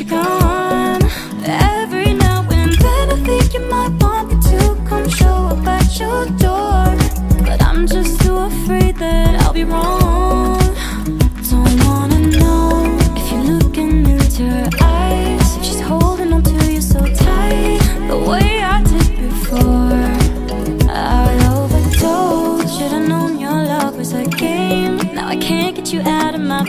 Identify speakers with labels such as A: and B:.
A: you gone.